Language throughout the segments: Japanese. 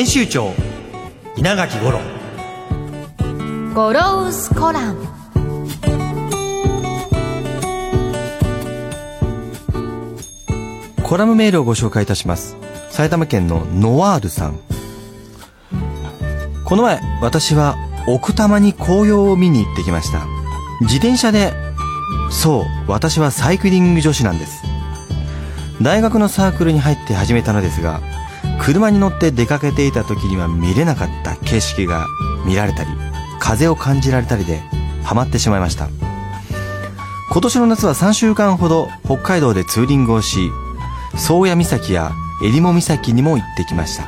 編集長稲垣五郎。ゴロウスコラム。コラムメールをご紹介いたします。埼玉県のノワールさん。この前私は奥多摩に紅葉を見に行ってきました。自転車でそう私はサイクリング女子なんです。大学のサークルに入って始めたのですが車に乗って出かけていた時には見れなかった景色が見られたり風を感じられたりでハマってしまいました。今年の夏は3週間ほど北海道でツーリングをし宗谷岬や襟裳岬にも行ってきました。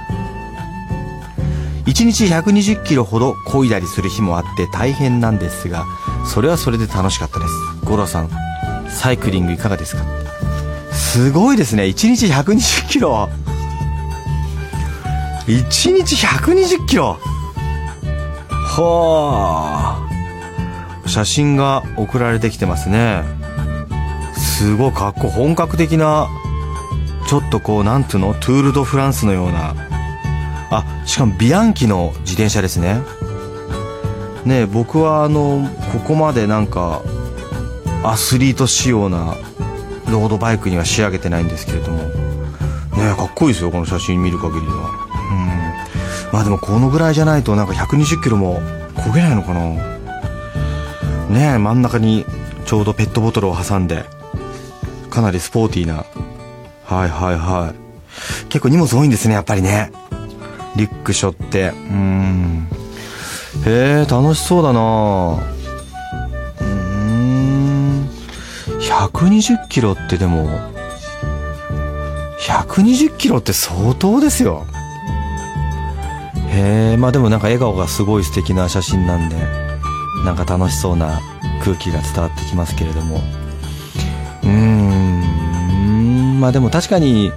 1日120キロほど漕いだりする日もあって大変なんですがそれはそれで楽しかったです。五郎さんサイクリングいかがですか？すごいですね。1日120キロ。1日120キロ。はあ。写真が送られてきてますね。すごいかっこ本格的なちょっとこうなんていうの？トゥール・ド・フランスのような。あしかもビアンキの自転車ですね。ね僕はあのここまでなんかアスリート仕様なロードバイクには仕上げてないんですけれども。ねかっこいいですよこの写真見る限りは。まあでもこのぐらいじゃないとなんか120キロも焦げないのかな。ねえ真ん中にちょうどペットボトルを挟んでかなりスポーティーな。はいはいはい。結構荷物多いんですねやっぱりね。リュック背負って。うん。へえ楽しそうだな。うん。120キロってでも120キロって相当ですよ。へえまあでもなんか笑顔がすごい素敵な写真なんでなんか楽しそうな空気が伝わってきますけれども。うーん。まあでも確かに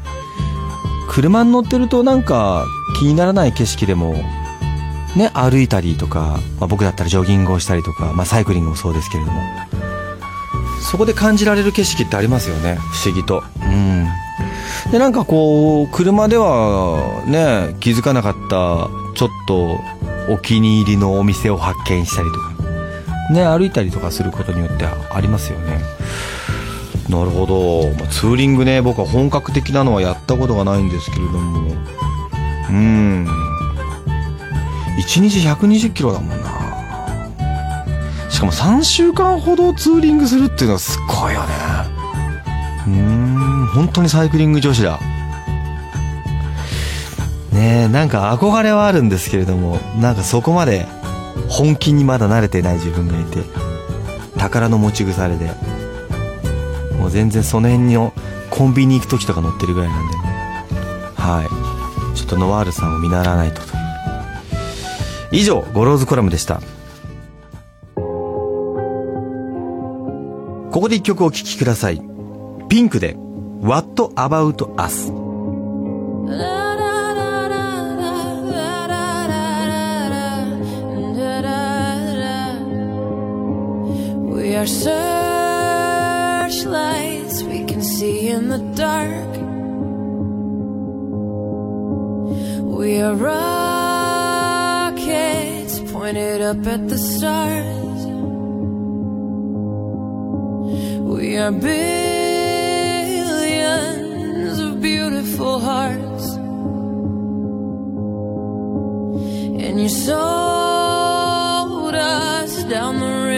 車に乗ってるとなんか気にならない景色でもね歩いたりとか、まあ、僕だったらジョギングをしたりとか、まあ、サイクリングもそうですけれども。そこで感じられる景色ってありますよね不思議と。うん。でなんかこう車ではね気づかなかったちょっとお気に入りのお店を発見したりとか。ね歩いたりとかすることによってありますよね。なるほど、まあ、ツーリングね僕は本格的なのはやったことがないんですけれども。うん。1日120キロだもんな。しかも3週間ほどツーリングするっていうのはすっごいよね。うん。本当にサイクリング女子だ。ねなんか憧れはあるんですけれどもなんかそこまで本気にまだ慣れてない自分がいて宝の持ち腐れでもう全然その辺にコンビニ行く時とか乗ってるぐらいなんでねはい。ちょっとノワールさんを見習わないとと。以上ゴローズコラムでした。ここで一曲お聴きください。ピンクで What About Us? Are searchlights we can see in the dark. We are rockets pointed up at the stars. We are billions of beautiful hearts. And you sold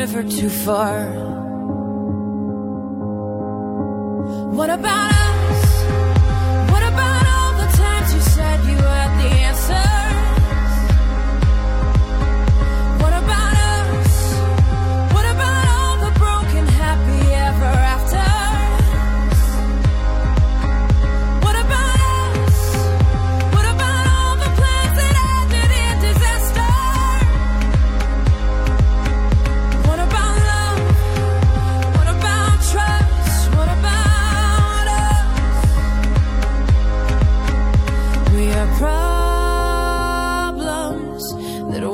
river too far. What about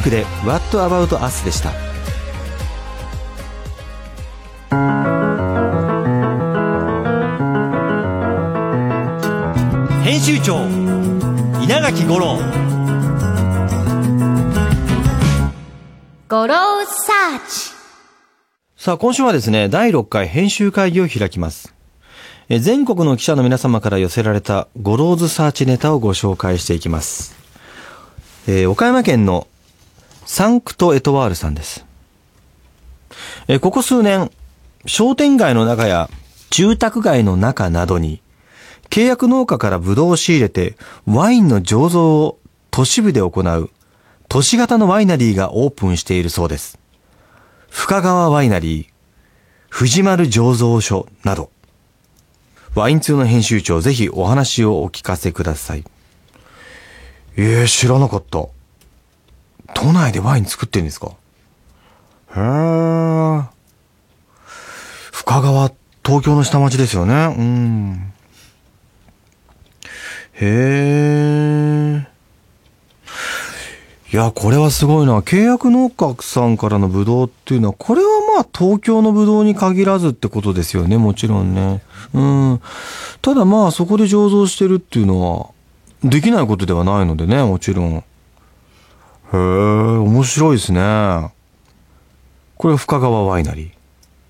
ンクで What About Us でした。編集長稲垣吾郎。ゴローズサーチさあ今週はですね第6回編集会議を開きます。え全国の記者の皆様から寄せられたゴローズサーチネタをご紹介していきます、えー岡山県のサンクトエトワールさんですえここ数年商店街の中や住宅街の中などに契約農家からブドウを仕入れてワインの醸造を都市部で行う都市型のワイナリーがオープンしているそうです。深川ワイナリー、藤丸醸造所など。ワイン通の編集長、ぜひお話をお聞かせください。ええ知らなかった。都内でワイン作ってんですか？へえ。深川、東京の下町ですよね。うん。へえ。いや、これはすごいな。契約農家さんからのブドウっていうのは、これはまあ東京のブドウに限らずってことですよね、もちろんね。うん。ただまあそこで醸造してるっていうのは、できないことではないのでね、もちろん。へえ、面白いですね。これは深川ワイナリー。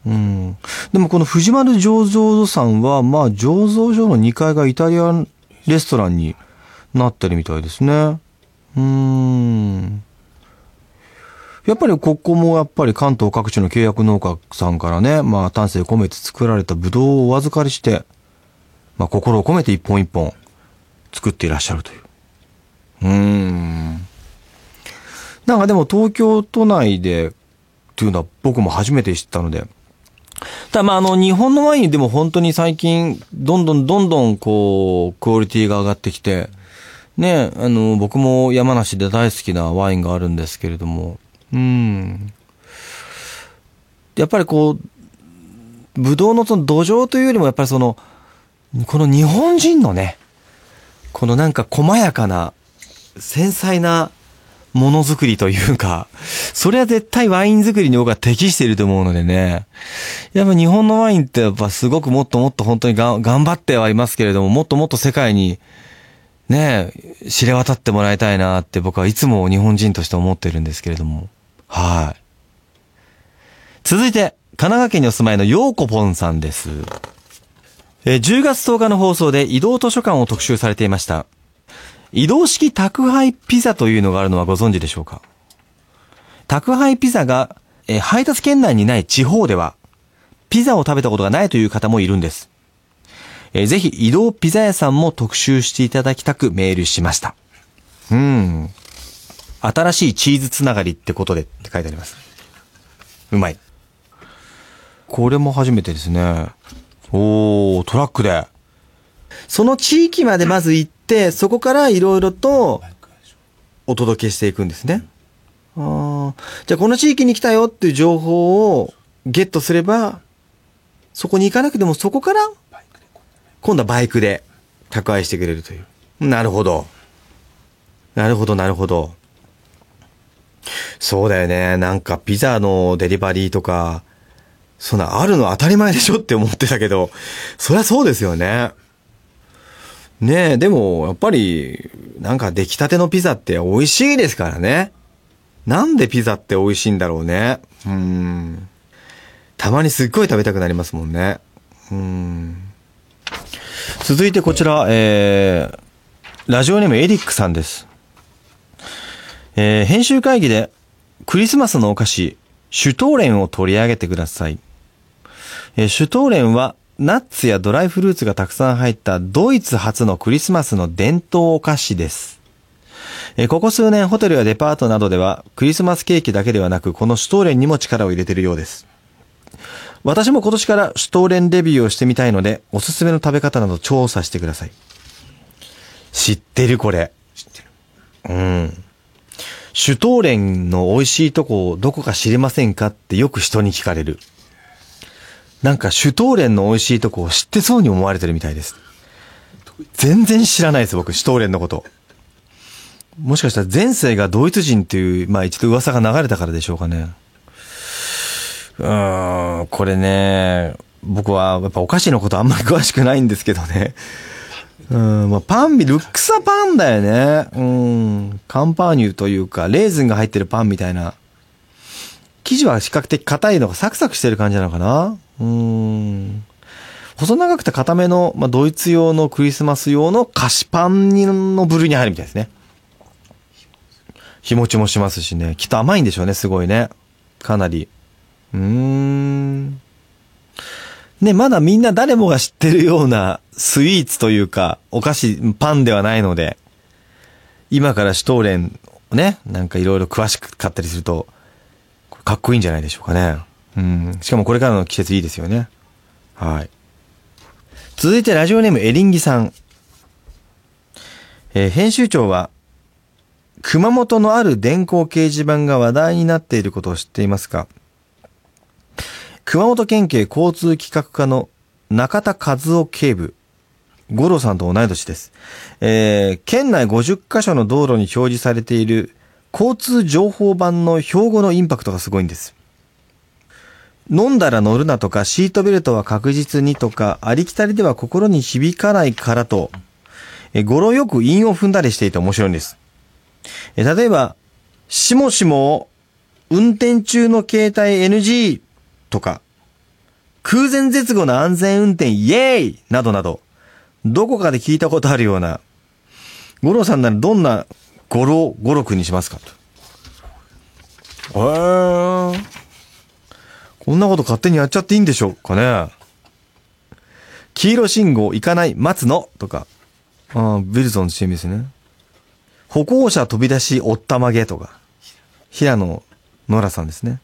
うん。でもこの藤丸醸造所さんは、まあ醸造所の2階がイタリアンレストランになってるみたいですね。うん。やっぱりここもやっぱり関東各地の契約農家さんからね、まあ丹精込めて作られたブドウをお預かりして、まあ心を込めて一本一本作っていらっしゃるという。うーん。なんかでも東京都内でっていうのは僕も初めて知ったので、ただまああの日本のワインでも本当に最近どんどんどんどんこうクオリティが上がってきて、ね、あの僕も山梨で大好きなワインがあるんですけれども、うん。やっぱりこう、ブドウのその土壌というよりもやっぱりその、この日本人のね、このなんか細やかな、繊細なものづくりというか、それは絶対ワイン作りに僕は適していると思うのでね。やっぱ日本のワインってやっぱすごくもっともっと本当にが頑張ってはいますけれども、もっともっと世界にね知れ渡ってもらいたいなって僕はいつも日本人として思ってるんですけれども。はい。続いて、神奈川県にお住まいのようこぽんさんです。えー10月10日の放送で移動図書館を特集されていました。移動式宅配ピザというのがあるのはご存知でしょうか？宅配ピザが、え配達圏内にない地方では、ピザを食べたことがないという方もいるんです。えーぜひ移動ピザ屋さんも特集していただきたくメールしました。うん。新しいチーズつながりってことでって書いてあります。うまい。これも初めてですね。おー、トラックで。その地域までまず行って、そこからいろいろとお届けしていくんですね。あーじゃあこの地域に来たよっていう情報をゲットすれば、そこに行かなくてもそこから、今度はバイクで宅配してくれるという。なるほど。なるほど、なるほど。そうだよね。なんかピザのデリバリーとか、そんなあるの当たり前でしょって思ってたけど、そりゃそうですよね。ねえ、でも、やっぱり、なんか出来たてのピザって美味しいですからね。なんでピザって美味しいんだろうね。うん。たまにすっごい食べたくなりますもんね。うん。続いてこちら、えー、ラジオネームエリックさんです。えー、編集会議でクリスマスのお菓子、シュトーレンを取り上げてください。えーシュトーレンはナッツやドライフルーツがたくさん入ったドイツ初のクリスマスの伝統お菓子です。えーここ数年ホテルやデパートなどではクリスマスケーキだけではなくこのシュトーレンにも力を入れているようです。私も今年からシュトーレンレビューをしてみたいのでおすすめの食べ方など調査してください。知ってるこれ。知ってる。うん。シュトーレンの美味しいとこどこか知りませんかってよく人に聞かれる。なんかシュトーレンの美味しいとこを知ってそうに思われてるみたいです。全然知らないです、僕、シュトーレンのこと。もしかしたら前世がドイツ人っていう、まあ一度噂が流れたからでしょうかね。うーん、これね、僕はやっぱお菓子のことあんまり詳しくないんですけどね。うん、まあパンビ、ルックスはパンだよね。うん、カンパーニュというか、レーズンが入ってるパンみたいな。生地は比較的硬いのがサクサクしてる感じなのかなうん。細長くて硬めの、まあ、ドイツ用のクリスマス用の菓子パンの部類に入るみたいですね。日持ちもしますしね。きっと甘いんでしょうね、すごいね。かなり。うーん。ね、まだみんな誰もが知ってるようなスイーツというか、お菓子、パンではないので、今からシュトーレンをね、なんかいろいろ詳しく買ったりすると、かっこいいんじゃないでしょうかね。うん。しかもこれからの季節いいですよね。はい。続いてラジオネームエリンギさん。えー編集長は、熊本のある電光掲示板が話題になっていることを知っていますか？熊本県警交通企画課の中田和夫警部。五郎さんと同い年です。えー県内50カ所の道路に表示されている交通情報版の標語のインパクトがすごいんです。飲んだら乗るなとか、シートベルトは確実にとか、ありきたりでは心に響かないからと、え語呂よく韻を踏んだりしていて面白いんです。え例えば、しもしも、運転中の携帯 NG とか、空前絶後の安全運転イエーイなどなど、どこかで聞いたことあるような、五郎さんならどんな語呂、語録にしますか？と。へー。こんなこと勝手にやっちゃっていいんでしょうかね。黄色信号行かない、待つの？とか。ああ、ビルゾンの CM ですね。歩行者飛び出し、おったまげとか。平野ノラさんですね。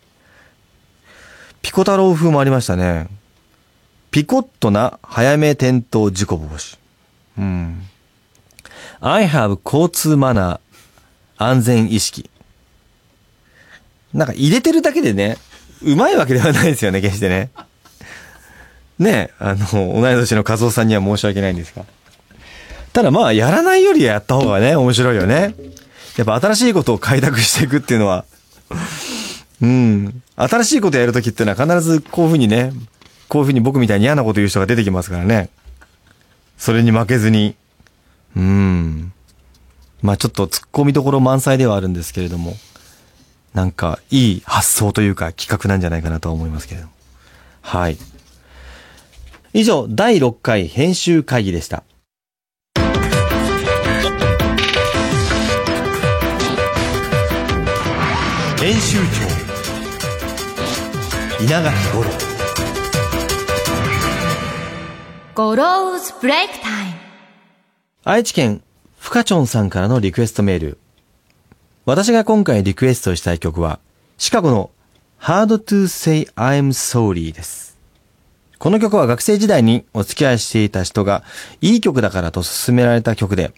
ピコ太郎風もありましたね。ピコッとな早め転倒事故防止。うん。I have 交通マナー安全意識。なんか入れてるだけでね、うまいわけではないですよね、決してね。ねあの、同い年の和夫さんには申し訳ないんですが。ただまあ、やらないよりやった方がね、面白いよね。やっぱ新しいことを開拓していくっていうのは、うん。新しいことやるときっていうのは必ずこういうふうにね、こういうふうに僕みたいに嫌なこと言う人が出てきますからね。それに負けずに。うん。まあちょっと突っ込みどころ満載ではあるんですけれども、なんかいい発想というか企画なんじゃないかなとは思いますけれども。はい。以上、第6回編集会議でした。編集長稲垣吾郎ゴローズブレイクタイム愛知県フカチョンさんからのリクエストメール。私が今回リクエストしたい曲は、シカゴの Hard to Say I'm Sorry です。この曲は学生時代にお付き合いしていた人が、いい曲だからと勧められた曲で、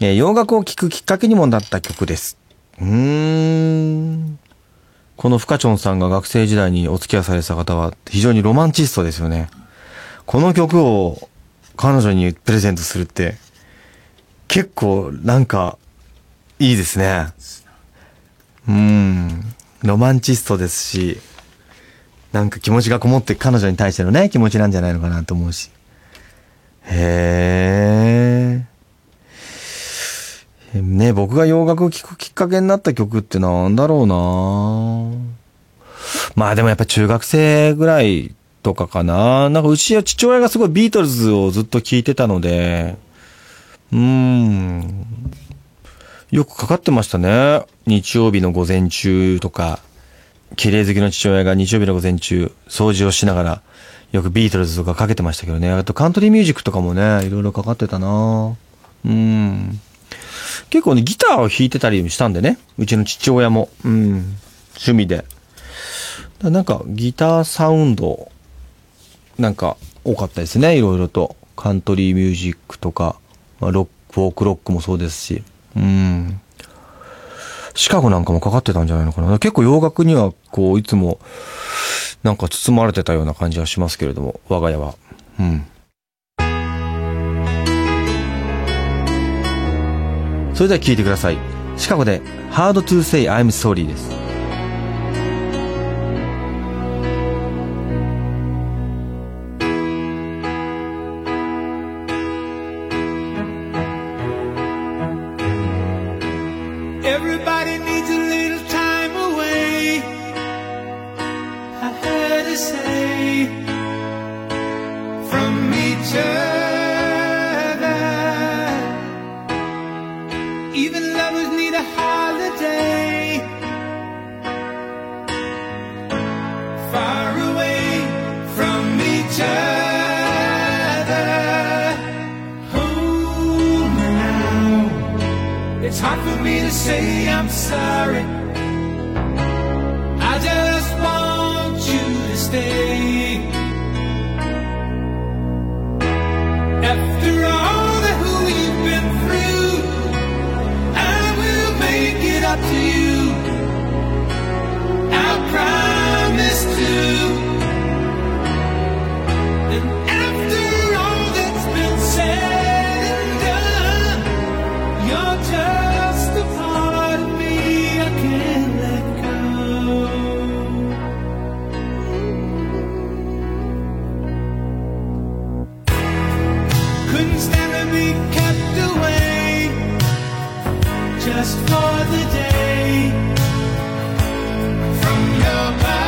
えー洋楽を聴くきっかけにもなった曲です。うーん。このフカチョンさんが学生時代にお付き合いされてた方は非常にロマンチストですよね。この曲を彼女にプレゼントするって、結構なんかいいですね。うん。ロマンチストですし、なんか気持ちがこもって彼女に対してのね、気持ちなんじゃないのかなと思うし。へえ。ね、僕が洋楽を聴くきっかけになった曲ってなんだろうなまあでもやっぱ中学生ぐらいとかかな。なんかうちは父親がすごいビートルズをずっと聴いてたので、うーん。よくかかってましたね。日曜日の午前中とか、綺麗好きの父親が日曜日の午前中、掃除をしながら、よくビートルズとかかけてましたけどね。あとカントリーミュージックとかもね、いろいろかかってたなうん。結構ね、ギターを弾いてたりしたんでね。うちの父親も。うん。趣味で。なんか、ギターサウンド、なんか、多かったですね。いろいろと。カントリーミュージックとか、まあ、ロック、フォークロックもそうですし。うん。シカゴなんかもかかってたんじゃないのかな。結構洋楽には、こう、いつも、なんか包まれてたような感じはしますけれども、我が家は。うん。それでは聴いてください。シカゴで、Hard to say I'm sorry です。Hard for me to say I'm sorry. Just for the day from your body.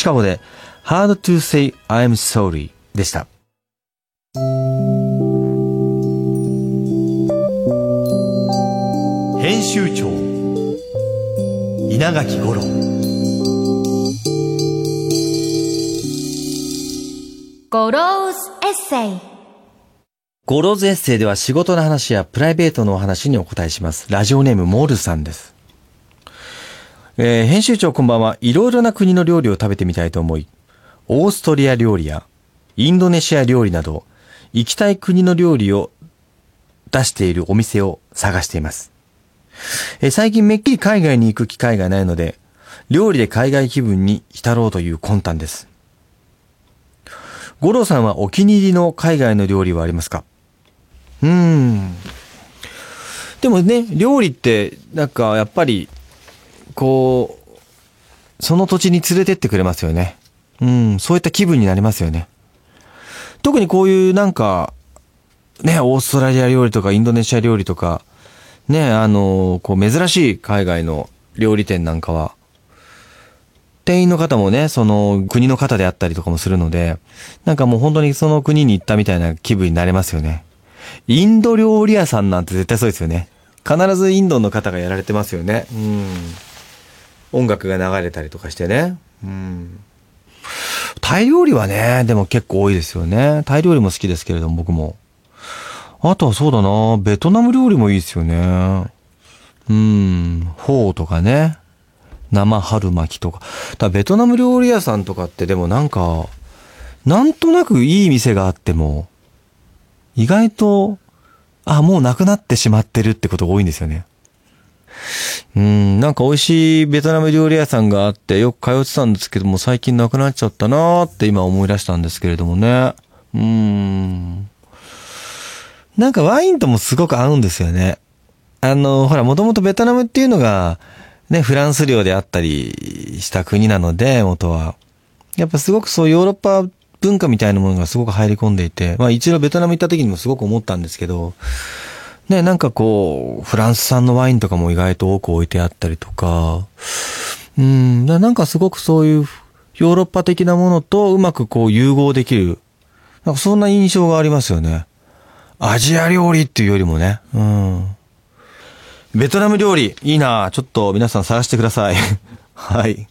シカゴで Hard to say I'm sorry でした。編集長稲垣吾郎ゴローズエッセイゴローズエッセイでは仕事の話やプライベートのお話にお答えします。ラジオネームモールさんです。えー編集長こんばんは。いろいろな国の料理を食べてみたいと思い、オーストリア料理やインドネシア料理など、行きたい国の料理を出しているお店を探しています。えー最近めっきり海外に行く機会がないので、料理で海外気分に浸ろうという魂胆です。五郎さんはお気に入りの海外の料理はありますか？うーん。でもね、料理って、なんかやっぱり、こう、その土地に連れてってくれますよね。うん、そういった気分になりますよね。特にこういうなんか、ね、オーストラリア料理とかインドネシア料理とか、ね、あの、こう珍しい海外の料理店なんかは、店員の方もね、その国の方であったりとかもするので、なんかもう本当にその国に行ったみたいな気分になれますよね。インド料理屋さんなんて絶対そうですよね。必ずインドの方がやられてますよね。うん。音楽が流れたりとかしてね。うん。タイ料理はね、でも結構多いですよね。タイ料理も好きですけれども、僕も。あとはそうだな、ベトナム料理もいいですよね。うん、フォーとかね。生春巻きとか。だベトナム料理屋さんとかってでもなんか、なんとなくいい店があっても、意外と、あ、もうなくなってしまってるってことが多いんですよね。うん、なんか美味しいベトナム料理屋さんがあってよく通ってたんですけども最近なくなっちゃったなーって今思い出したんですけれどもね。うん。なんかワインともすごく合うんですよね。あの、ほら、もともとベトナムっていうのが、ね、フランス領であったりした国なので、元は。やっぱすごくそうヨーロッパ文化みたいなものがすごく入り込んでいて、まあ一度ベトナム行った時にもすごく思ったんですけど、ね、なんかこう、フランス産のワインとかも意外と多く置いてあったりとか、うん、なんかすごくそういうヨーロッパ的なものとうまくこう融合できる、なんかそんな印象がありますよね。アジア料理っていうよりもね、うん。ベトナム料理、いいなちょっと皆さん探してください。はい。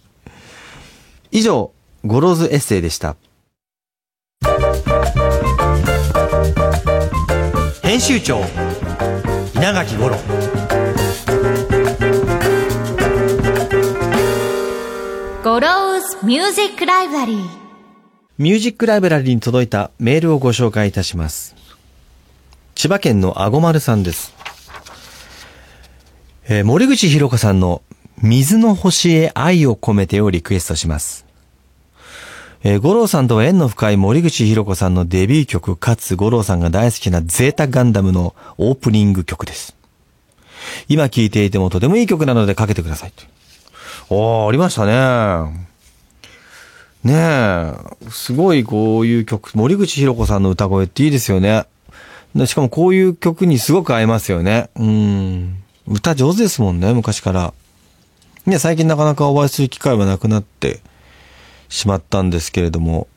以上、ゴローズエッセイでした。編集長稲垣吾郎ゴローズミュージックライブラリーミュージックライブラリーに届いたメールをご紹介いたします。千葉県のあごまるさんです。えー森口博子さんの水の星へ愛を込めてをリクエストします。えー五郎さんとは縁の深い森口博子さんのデビュー曲かつ五郎さんが大好きなゼータガンダムのオープニング曲です。今聴いていてもとてもいい曲なのでかけてください。おー、ありましたね。ねえ、すごいこういう曲、森口博子さんの歌声っていいですよね。しかもこういう曲にすごく合いますよね。うん。歌上手ですもんね、昔から。ね、最近なかなかお会いする機会はなくなってしまったんですけれども、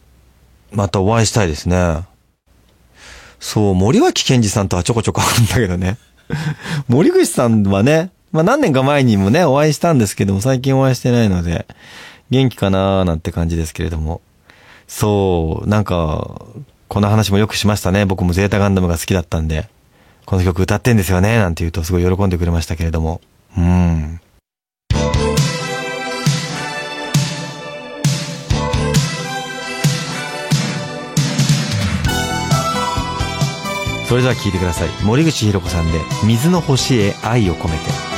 またお会いしたいですね。そう、森脇健児さんとはちょこちょこあるんだけどね。森口さんはね、まあ何年か前にもね、お会いしたんですけども、最近お会いしてないので、元気かなーなんて感じですけれども。そう、なんか、この話もよくしましたね。僕もゼータガンダムが好きだったんで、この曲歌ってんですよね、なんて言うとすごい喜んでくれましたけれども。うん。それでは聴いてください。森口博子さんで、水の星へ愛を込めて。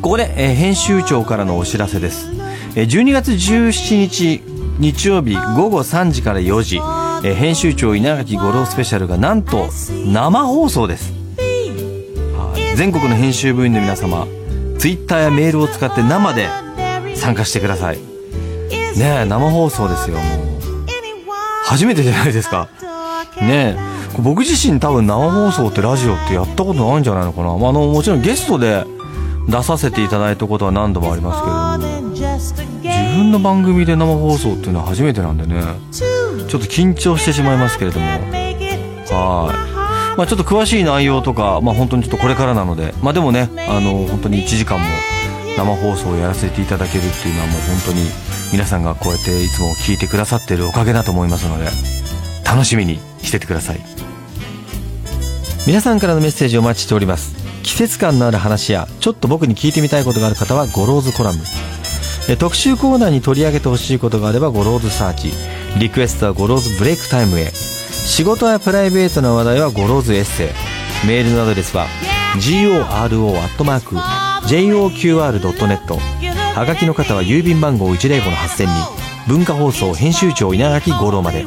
ここで、えー、編集長からのお知らせです、えー、12月17日日曜日午後3時から4時、えー、編集長稲垣吾郎スペシャルがなんと生放送です、は、全国の編集部員の皆様ツイッターやメールを使って生で参加してください。ねえ生放送ですよもう。初めてじゃないですか。ね僕自身多分生放送ってラジオってやったことないんじゃないのかな、まあ、あのもちろんゲストで出させていただいたことは何度もありますけれども。自分の番組で生放送っていうのは初めてなんでね。ちょっと緊張してしまいますけれども。はい、まあ、ちょっと詳しい内容とか、まあ、本当にちょっとこれからなので。まあでもねあの本当に1時間も生放送をやらせていただけるっていうのはもう本当に皆さんがこうやっていつも聞いてくださってるおかげだと思いますので。楽しみにしててください。皆さんからのメッセージをお待ちしております。季節感のある話やちょっと僕に聞いてみたいことがある方はゴローズコラム。特集コーナーに取り上げてほしいことがあればゴローズサーチ。リクエストはゴローズブレイクタイムへ。仕事やプライベートな話題はゴローズエッセイ。メールのアドレスは goro.joqr.net はがきの方は郵便番号105-8000に。文化放送編集長稲垣吾郎まで。